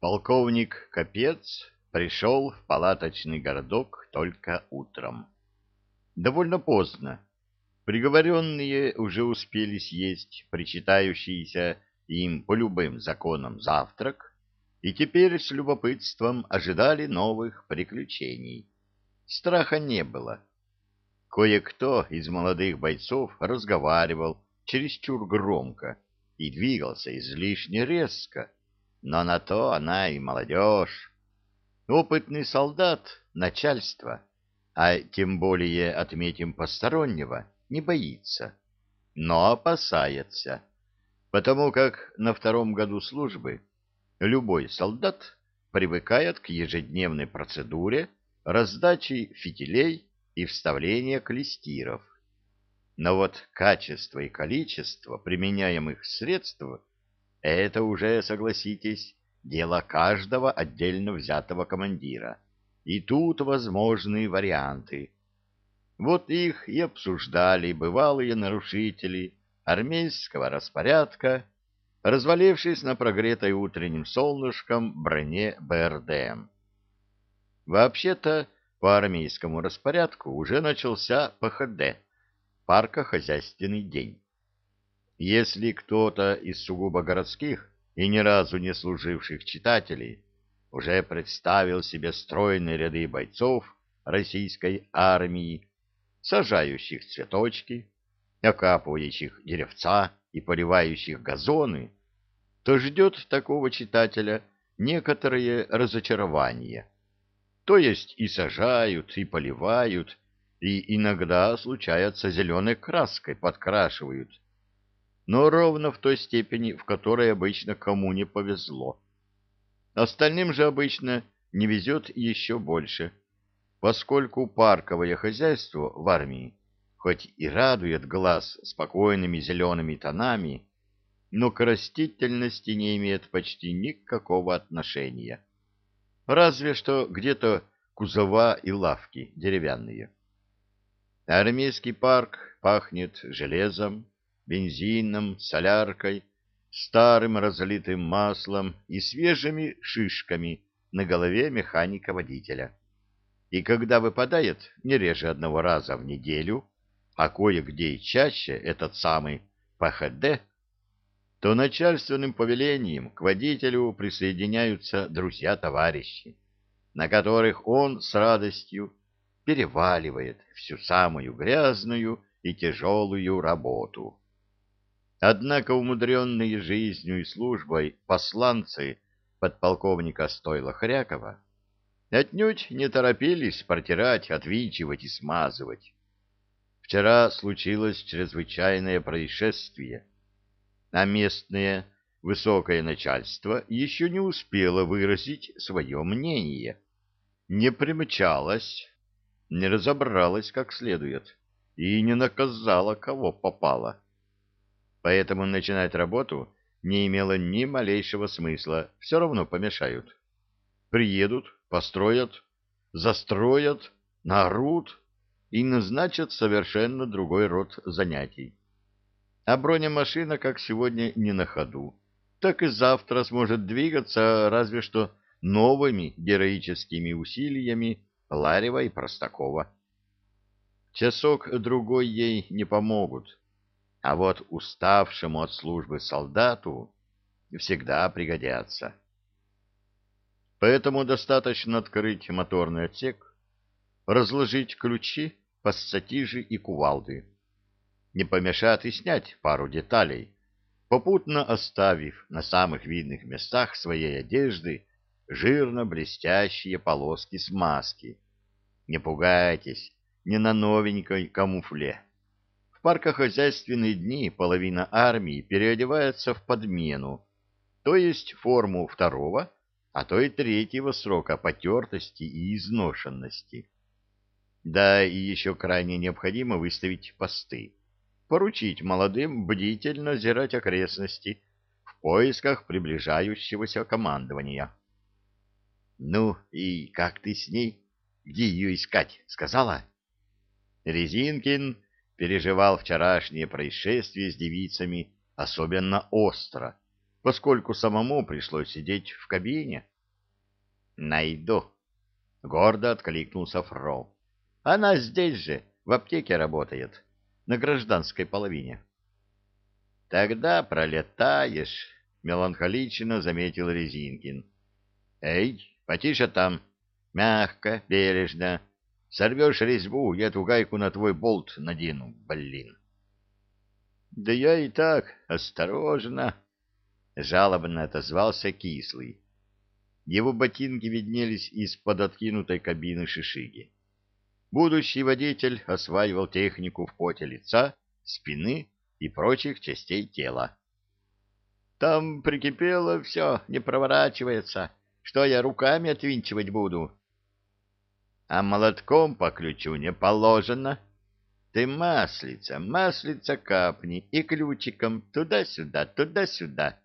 Полковник Капец пришел в палаточный городок только утром. Довольно поздно. Приговоренные уже успели съесть причитающийся им по любым законам завтрак и теперь с любопытством ожидали новых приключений. Страха не было. Кое-кто из молодых бойцов разговаривал чересчур громко и двигался излишне резко, но на то она и молодежь. Опытный солдат начальство, а тем более, отметим, постороннего, не боится, но опасается, потому как на втором году службы любой солдат привыкает к ежедневной процедуре раздачи фитилей и вставления клестиров. Но вот качество и количество применяемых средств – это уже, согласитесь, дело каждого отдельно взятого командира. И тут возможны варианты. Вот их и обсуждали бывалые нарушители армейского распорядка, развалившись на прогретой утренним солнышком броне БРДМ. Вообще-то, по армейскому распорядку уже начался ПХД, паркохозяйственный день. Если кто-то из сугубо городских и ни разу не служивших читателей уже представил себе стройные ряды бойцов российской армии, сажающих цветочки, окапывающих деревца и поливающих газоны, то ждет такого читателя некоторое разочарование. То есть и сажают, и поливают, и иногда случается зеленой краской подкрашивают – но ровно в той степени, в которой обычно кому не повезло. Остальным же обычно не везет еще больше, поскольку парковое хозяйство в армии, хоть и радует глаз спокойными зелеными тонами, но к растительности не имеет почти никакого отношения. Разве что где-то кузова и лавки деревянные. Армейский парк пахнет железом, бензином, соляркой, старым разлитым маслом и свежими шишками на голове механика-водителя. И когда выпадает не реже одного раза в неделю, а кое-где и чаще этот самый ПХД, то начальственным повелением к водителю присоединяются друзья-товарищи, на которых он с радостью переваливает всю самую грязную и тяжелую работу. Однако умудренные жизнью и службой посланцы подполковника Стойла Хрякова отнюдь не торопились протирать, отвинчивать и смазывать. Вчера случилось чрезвычайное происшествие, а местное высокое начальство еще не успело выразить свое мнение, не примчалось, не разобралось как следует и не наказало, кого попало. Поэтому начинать работу не имело ни малейшего смысла, все равно помешают. Приедут, построят, застроят, нарут и назначат совершенно другой род занятий. А бронемашина как сегодня не на ходу, так и завтра сможет двигаться разве что новыми героическими усилиями Ларева и Простакова. Часок-другой ей не помогут, а вот уставшему от службы солдату всегда пригодятся. Поэтому достаточно открыть моторный отсек, разложить ключи, пассатижи и кувалды. Не помешает и снять пару деталей, попутно оставив на самых видных местах своей одежды жирно блестящие полоски смазки. Не пугайтесь, не на новенькой камуфле паркохозяйственные дни половина армии переодевается в подмену, то есть форму второго, а то и третьего срока потертости и изношенности. Да, и еще крайне необходимо выставить посты, поручить молодым бдительно зирать окрестности в поисках приближающегося командования. «Ну и как ты с ней? Где ее искать?» — сказала. Резинкин переживал вчерашнее происшествие с девицами особенно остро, поскольку самому пришлось сидеть в кабине. «Найду», — гордо откликнулся Фрол. «Она здесь же, в аптеке работает, на гражданской половине». «Тогда пролетаешь», — меланхолично заметил Резинкин. «Эй, потише там, мягко, бережно» Сорвешь резьбу, я эту гайку на твой болт надену, блин. Да я и так, осторожно, жалобно отозвался кислый. Его ботинки виднелись из-под откинутой кабины шишиги. Будущий водитель осваивал технику в поте лица, спины и прочих частей тела. Там прикипело все, не проворачивается. Что я руками отвинчивать буду? а молотком по ключу не положено. Ты маслица, маслица капни и ключиком туда-сюда, туда-сюда.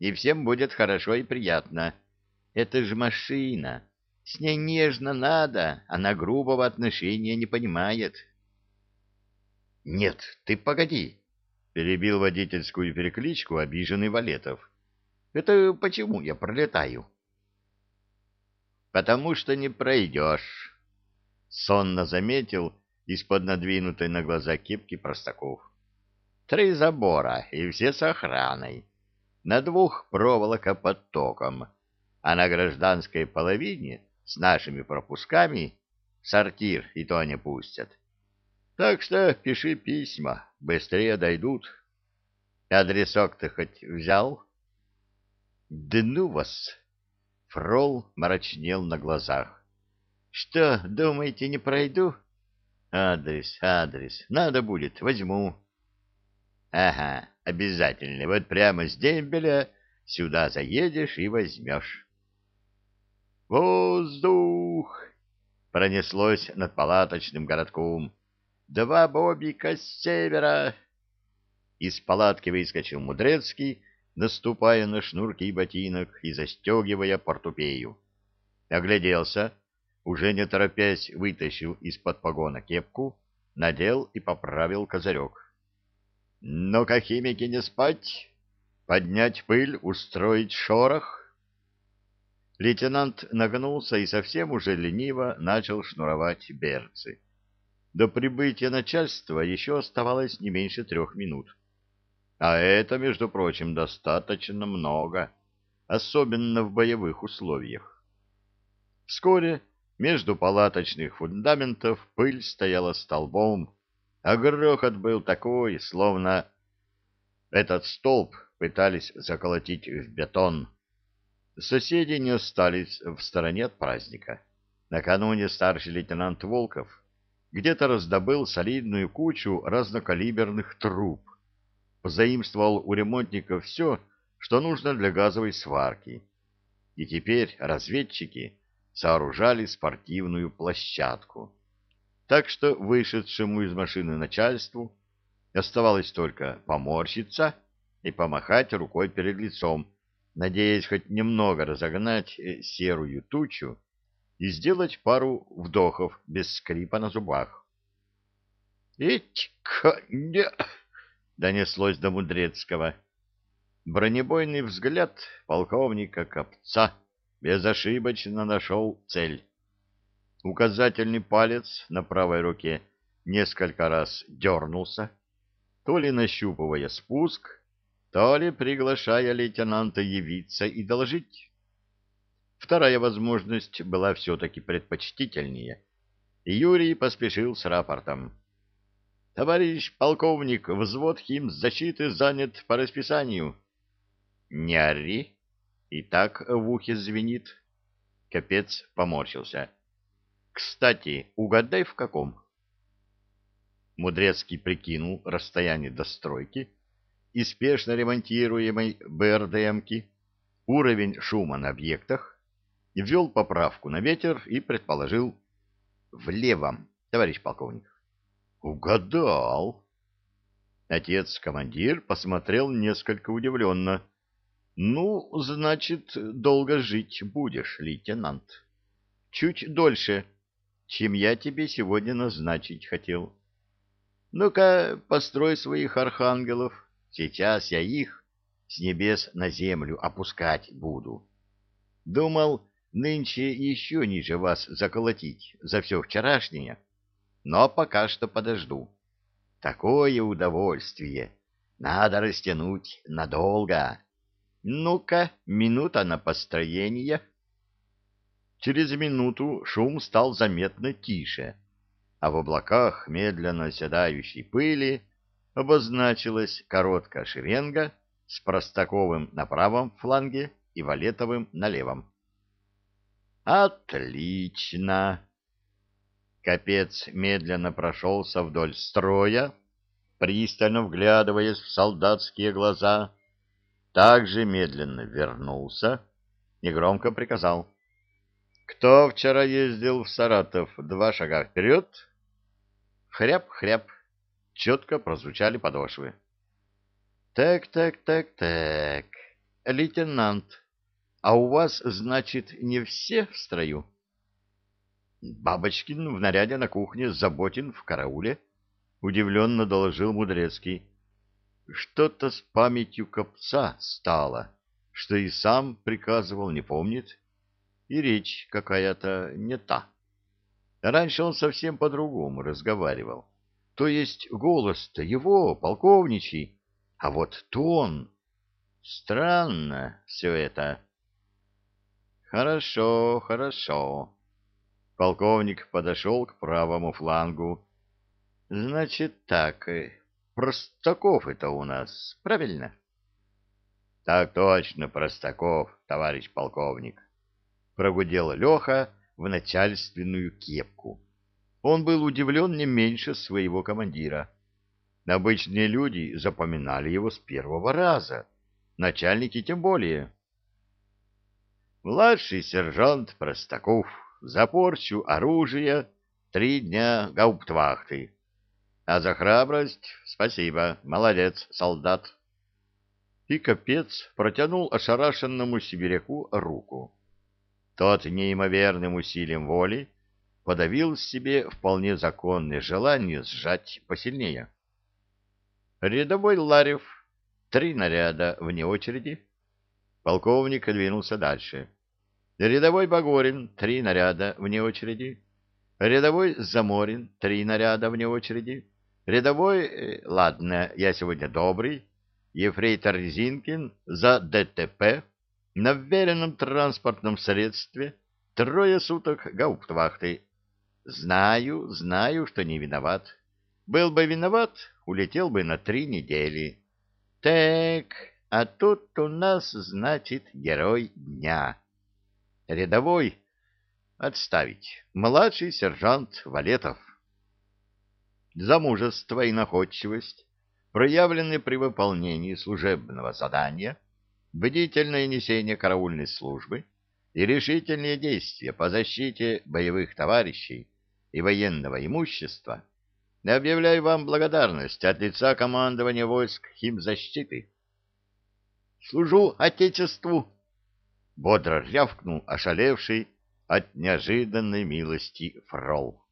И всем будет хорошо и приятно. Это же машина. С ней нежно надо, она грубого отношения не понимает. — Нет, ты погоди, — перебил водительскую перекличку обиженный Валетов. — Это почему я пролетаю? — потому что не пройдешь, — сонно заметил из-под надвинутой на глаза кепки Простаков. — Три забора, и все с охраной. На двух проволока под током, а на гражданской половине с нашими пропусками сортир и то не пустят. Так что пиши письма, быстрее дойдут. Адресок ты хоть взял? — Да ну вас! Фрол мрачнел на глазах. «Что, думаете, не пройду?» «Адрес, адрес. Надо будет, возьму». «Ага, обязательно. Вот прямо с дембеля сюда заедешь и возьмешь». «Воздух!» — пронеслось над палаточным городком. «Два бобика с севера!» Из палатки выскочил Мудрецкий, наступая на шнурки ботинок и застегивая портупею. Огляделся, уже не торопясь вытащил из-под погона кепку, надел и поправил козырек. «Ну-ка, химики, не спать! Поднять пыль, устроить шорох!» Лейтенант нагнулся и совсем уже лениво начал шнуровать берцы. До прибытия начальства еще оставалось не меньше трех минут. А это, между прочим, достаточно много, особенно в боевых условиях. Вскоре между палаточных фундаментов пыль стояла столбом, а грохот был такой, словно этот столб пытались заколотить в бетон. Соседи не остались в стороне от праздника. Накануне старший лейтенант Волков где-то раздобыл солидную кучу разнокалиберных труб, позаимствовал у ремонтников все, что нужно для газовой сварки. И теперь разведчики сооружали спортивную площадку. Так что вышедшему из машины начальству оставалось только поморщиться и помахать рукой перед лицом, надеясь хоть немного разогнать э, серую тучу и сделать пару вдохов без скрипа на зубах. «Ить, коня!» донеслось до Мудрецкого. Бронебойный взгляд полковника Копца безошибочно нашел цель. Указательный палец на правой руке несколько раз дернулся, то ли нащупывая спуск, то ли приглашая лейтенанта явиться и доложить. Вторая возможность была все-таки предпочтительнее, и Юрий поспешил с рапортом. Товарищ полковник, взвод химзащиты занят по расписанию. Не ори. И так в ухе звенит. Капец поморщился. Кстати, угадай в каком? Мудрецкий прикинул расстояние до стройки и спешно ремонтируемой БРДМки, уровень шума на объектах, ввел поправку на ветер и предположил в левом, товарищ полковник. Угадал. Отец-командир посмотрел несколько удивленно. Ну, значит, долго жить будешь, лейтенант. Чуть дольше, чем я тебе сегодня назначить хотел. Ну-ка, построй своих архангелов. Сейчас я их с небес на землю опускать буду. Думал, нынче еще ниже вас заколотить за все вчерашнее но пока что подожду. Такое удовольствие надо растянуть надолго. Ну-ка, минута на построение. Через минуту шум стал заметно тише, а в облаках медленно оседающей пыли обозначилась короткая шеренга с Простаковым на правом фланге и Валетовым на левом. «Отлично!» Капец медленно прошелся вдоль строя, пристально вглядываясь в солдатские глаза, также медленно вернулся, и громко приказал. «Кто вчера ездил в Саратов? Два шага вперед!» Хряп-хряп, четко прозвучали подошвы. «Так, так, так, так, лейтенант, а у вас, значит, не все в строю?» Бабочкин в наряде на кухне, Заботин в карауле, — удивленно доложил Мудрецкий. Что-то с памятью копца стало, что и сам приказывал, не помнит. И речь какая-то не та. Раньше он совсем по-другому разговаривал. То есть голос-то его, полковничий, а вот тон... Странно все это. Хорошо, хорошо. Полковник подошел к правому флангу. — Значит так, э, Простаков это у нас, правильно? — Так точно, Простаков, товарищ полковник, — прогудел Леха в начальственную кепку. Он был удивлен не меньше своего командира. Обычные люди запоминали его с первого раза, начальники тем более. — Младший сержант Простаков, — за порчу оружия три дня гауптвахты. А за храбрость спасибо, молодец, солдат. И капец протянул ошарашенному сибиряку руку. Тот неимоверным усилием воли подавил себе вполне законное желание сжать посильнее. Рядовой Ларев, три наряда вне очереди. Полковник двинулся дальше. Рядовой Багорин — три наряда вне очереди. Рядовой Заморин — три наряда вне очереди. Рядовой, э, ладно, я сегодня добрый, Ефрейтор Зинкин за ДТП на вверенном транспортном средстве трое суток гауптвахты. Знаю, знаю, что не виноват. Был бы виноват, улетел бы на три недели. Так, а тут у нас, значит, герой дня. Рядовой отставить. Младший сержант Валетов. Замужество и находчивость, проявленные при выполнении служебного задания, бдительное несение караульной службы и решительные действия по защите боевых товарищей и военного имущества, объявляю вам благодарность от лица командования войск химзащиты. Служу Отечеству! Бодро рявкнул ошалевший от неожиданной милости фрол.